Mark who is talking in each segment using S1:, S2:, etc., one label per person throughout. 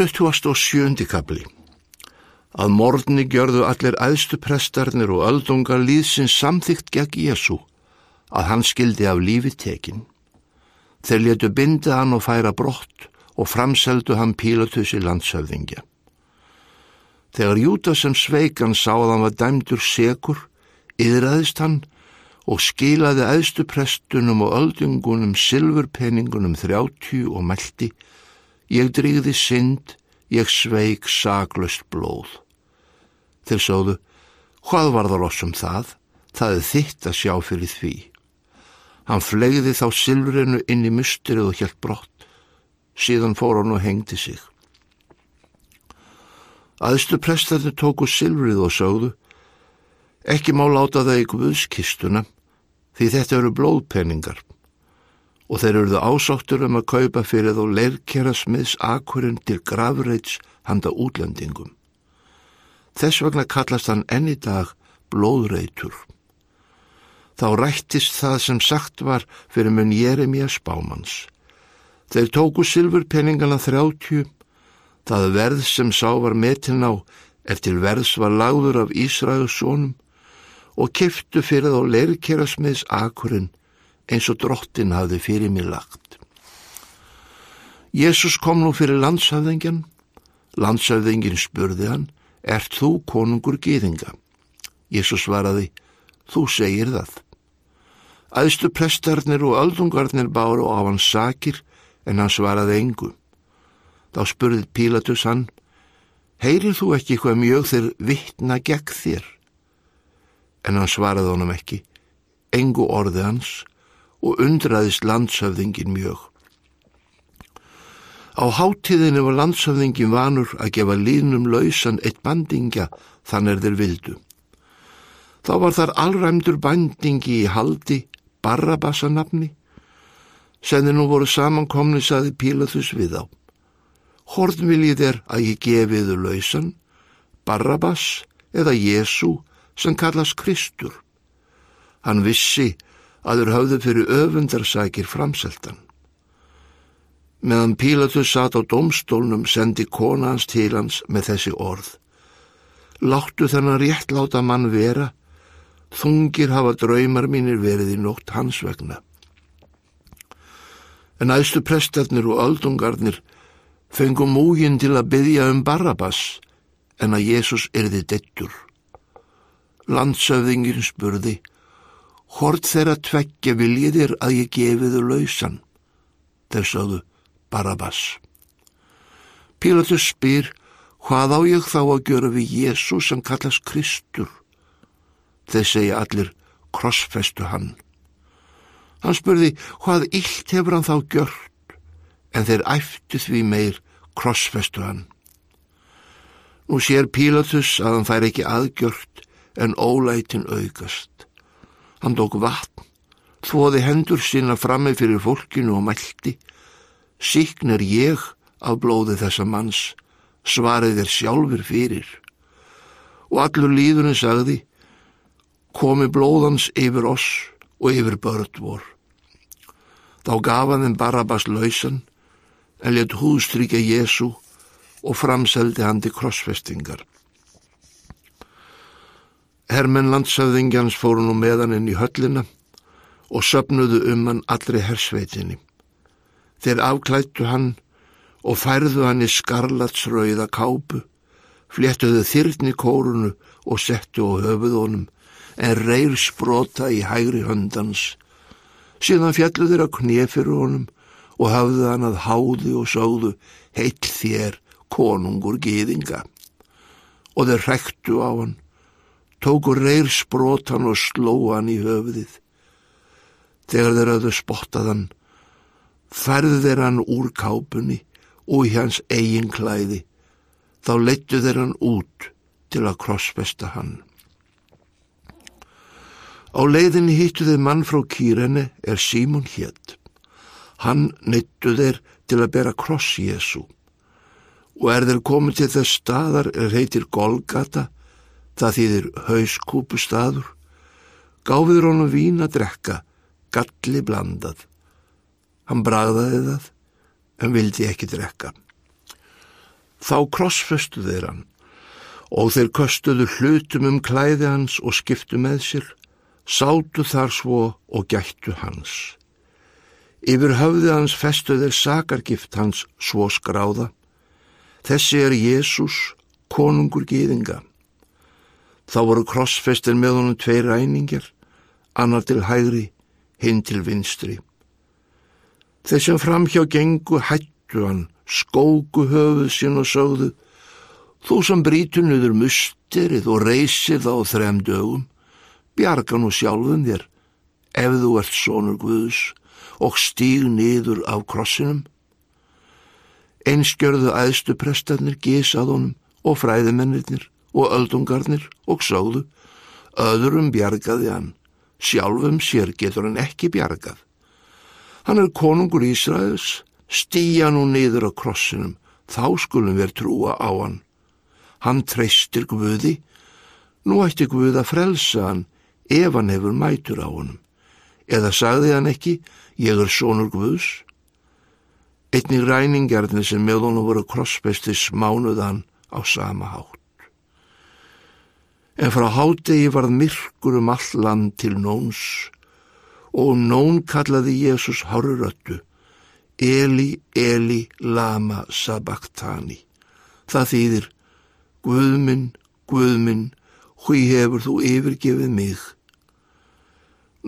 S1: 27. kapli Að morgunni gjörðu allir æðstu prestarnir og öldungar líðsins samþygt gegn Jésu að hann skildi af lífi tekin. Þeir letu binda hann og færa brott og framseldu hann Pílatus í landshöfðingja. Þegar Júta sem sveikan sá að hann var dæmdur sekur, yðræðist hann og skilaði æðstu prestunum og öldungunum silfurpenningunum þrjátjú og meldi Ég drýði synd, ég sveik saglust blóð. Þeir sóðu, hvað var það lossum það? Það er þitt að sjá fyrir því. Hann flegði þá silfrinu inn í mustrið og helt brott. Síðan fór hann og hengdi sig. Aðstu prestarnir tóku silfrið og sögðu, ekki má láta það í guðskistuna, því þetta eru blóðpenningar og þeir eruðu ásáttur um að kaupa fyrir þó leirkjara smiðs akkurinn til gravreits handa útlendingum. Þess vegna kallast hann enn í dag blóðreitur. Þá rættist það sem sagt var fyrir mun Jeremia spámans. Þeir tóku silfurpenningana þrjátjú, það verð sem sá var metin á eftir verðs var lagður af Ísraelsónum og kiftu fyrir þá leirkjara smiðs akkurinn eins og drottin hafði fyrir mig lagt. Jésús kom nú fyrir landshafðingjan. Landshafðingin spurði hann, ert þú konungur gýðinga? Jésús svaraði, þú segir það. Æðstu prestarnir og öldungarnir báru á hans sakir en hann svaraði engu. Þá spurði Pílatus hann, heyrir þú ekki hvað mjög þeir vittna gegn þér? En hann svaraði honum ekki, engu orði hans og undraðist landshöfðingin mjög. Á háttíðinu var landshöfðingin vanur að gefa línum lausan eitt bandingja þann er þeir vildu. Þá var þar allræmdur bandingi í haldi Barrabassanafni, sem þeir nú voru samankomni saði Pílathus við á. Hort viljið er að ég gefiðu lausan, Barrabas eða Jésu sem kallast Kristur. Hann vissi að þeir hafðu fyrir öfundarsækir framseltan. Meðan Pílatus satt á domstólnum sendi kona hans til hans með þessi orð. Láttu þennan réttláta mann vera, þungir hafa draumar mínir verið í nótt hans vegna. En æstu prestarnir og öldungarnir fengum múgin til að byggja um Barrabas en að Jésús erði dettur. Landsöfðingin spurði, Hort þeirra tveggja viljiðir að ég gefiðu lausan. Þeir sögðu Barabbas. Pílatus spyr hvað á ég þá að gjöra við Jésu sem kallast Kristur. Þeir segja allir krossfestu hann. Hann spurði hvað illt hefur hann þá gjört en þeir æftu því meir krossfestu hann. Nú sér Pílatus að hann fær ekki aðgjört en ólætin aukast. Hann tók vatn, þvoði hendur sína frammi fyrir fólkinu og mælti. Síkn er ég af blóði þessa manns, svarið er sjálfur fyrir. Og allur líðurinn sagði, komi blóðans yfir oss og yfir börn vor. Þá gaf hann þeim Barabas lausan, en let húðstrykja Jésu og framseldi hann til krossfestingar. Hermenn landsöfðingjans fóru nú meðan inn í höllina og söpnuðu um hann allri hersveitinni. Þeir afklættu hann og færðu hann í skarlatsrauða kápu, fléttuðu þyrtni kórunu og settu á höfuðónum en reyr sprota í hægri höndans. Síðan fjallu þeir að knefir honum og hafðu hann að háði og sáðu heill þér konungur gýðinga. Og þeir rektu á hann tóku reyr sprótan og sló hann í höfuðið. Þegar þeir hafðu spottaðan, færðu þeir hann úr kápunni og í hans eigin klæði, þá leittu þeir hann út til að krossfesta hann. Á leiðinni hittu þeir mann frá kýrene er Símon hétt. Hann neittu þeir til að bera kross Jésu og er þeir komið til þess staðar er heitir Golgata Það þýðir hauskúpu staður, gáfiður honum vín að drekka, galli blandað. Hann bragðaði það, en vildi ekki drekka. Þá krossfestu þeir hann og þeir köstuðu hlutum um klæði hans og skiptu með sér, sátu þar svo og gættu hans. Yfir höfði hans festu þeir sakargift hans svo skráða. Þessi er Jésús, konungur gýðinga. Þá voru krossfestin með honum tvei ræningar, annar til hægri, hinn til vinstri. Þessum framhjá gengu hættu hann, skóku höfuð sín og sögðu, þú sem brítur niður musterið og reysir þá þrem dögum, bjarga nú sjálfum þér, ef þú ert sonur Guðus og stíg niður af krossinum. Einskjörðu æðstu prestarnir gísað honum og fræðimennirnir og öldungarnir og sögðu, öðrum bjargaði hann, sjálfum sér getur hann ekki bjargað. Hann er konungur Ísraels, stýja nú niður á krossinum, þá skulum við trúa á hann. Hann treystir Guði, nú ætti Guð að frelsa hann ef hann hefur mætur á honum. Eða sagði hann ekki, ég er sonur Guðs? Einnig ræningarnir sem með honum voru krossbesti smánuðan á sama hátt. En frá hádegi varð myrkur um all land til nóns og nón kallaði Jésús háruröttu Eli, Eli, lama sabachthani. Það þýðir Guðminn, Guðminn, hví hefur þú yfirgefið mig?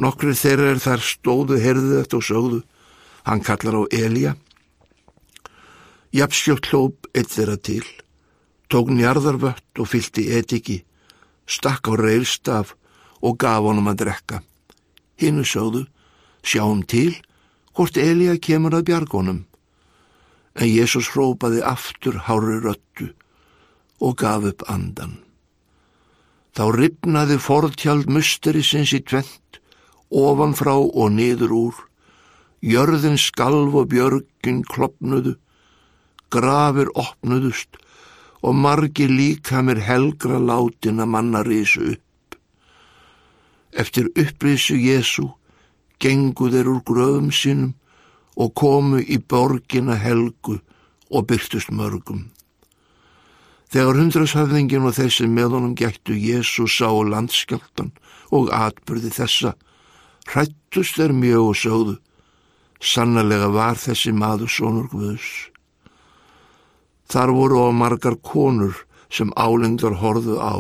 S1: Nokkri þeirra er þar stóðu, herðu þetta og sögðu. Hann kallar á Elja Japsjótt hlóp eitt þeirra til, tók njarðarvött og fylti etiki, stakk á reilstaf og gaf honum að drekka. Hinnu sögðu, sjáum til hvort Elíja kemur að bjargónum. En Jésús hrópaði aftur hári röttu og gaf upp andan. Þá ripnaði forðtjald musterisins í tvent, ofanfrá og niður úr, jörðin skalv og björgin klopnuðu, grafir opnuðust og margi líka mér helgra látin að manna risu upp. Eftir upprisu Jésu gengu þeir úr gröðum sínum og komu í borgina helgu og byrtust mörgum. Þegar hundrashafðingin og þessi með honum gættu Jésu sá landskjáltan og atbyrði þessa, hrættust þeir mjög og sögðu, sannlega var þessi maður sonur Guðs. Þar voru á margar konur sem álengdar horðu á.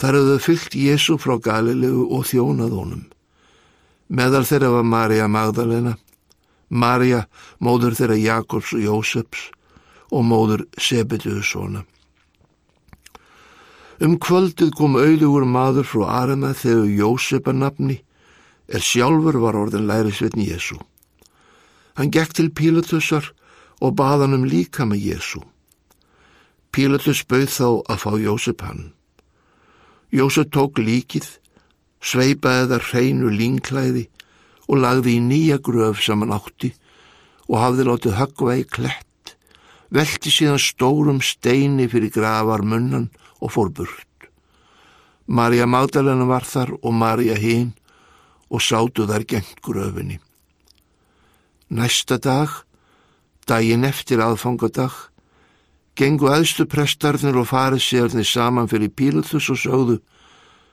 S1: Þar hefðu fyllt Jésu frá Galilegu og þjónað honum. Meðal þeirra var Marja Magdalena, Marja, móður þeirra Jakobs og Jóseps og móður Sebetuðssona. Um kvöldið kom auðugur maður frá Arema þegar Jósepa nafni er sjálfur var orðin lærisvetni Jésu. Hann gekk til Pílatussar og baðan um líka með Jésu. Pílatus bauð þá að fá Jósef hann. Jósef tók líkið, sveipaði það hreinu línklæði og lagði í nýja gröf sem hann átti og hafði látið höggva í klett, velti síðan stórum steini fyrir gravar munnan og fór burt. Marja Magdalena var þar og Marja hinn og sátu þar gengt gröfinni. Næsta dag Dægin eftir aðfangadag gengu aðstu prestarnir og farisérnir saman fyrir Pílutus og sögðu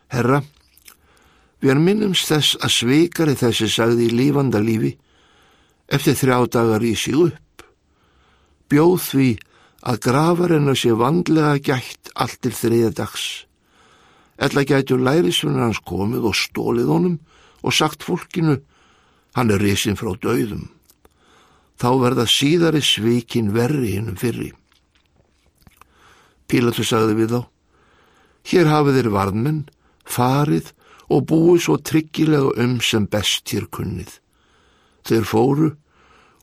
S1: Herra, við erum minnumst þess að svikari þessi sagði í lífanda lífi eftir þrjá dagar í sig upp. Bjóð því að grafarinn að sé vandlega gætt allt til þriða dags. Ella gætu lærisvunir hans komið og stólið honum og sagt fólkinu hann er risin frá döðum þá verða síðari svikin verri hinnum fyrri. Pílatus sagði við þá, hér hafið þeir varðmenn, farið og búið svo tryggilega um sem best hér kunnið. Þeir fóru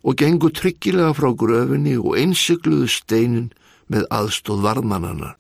S1: og gengu tryggilega frá gröfinni og einsikluðu steinin með aðstóð varðmannana.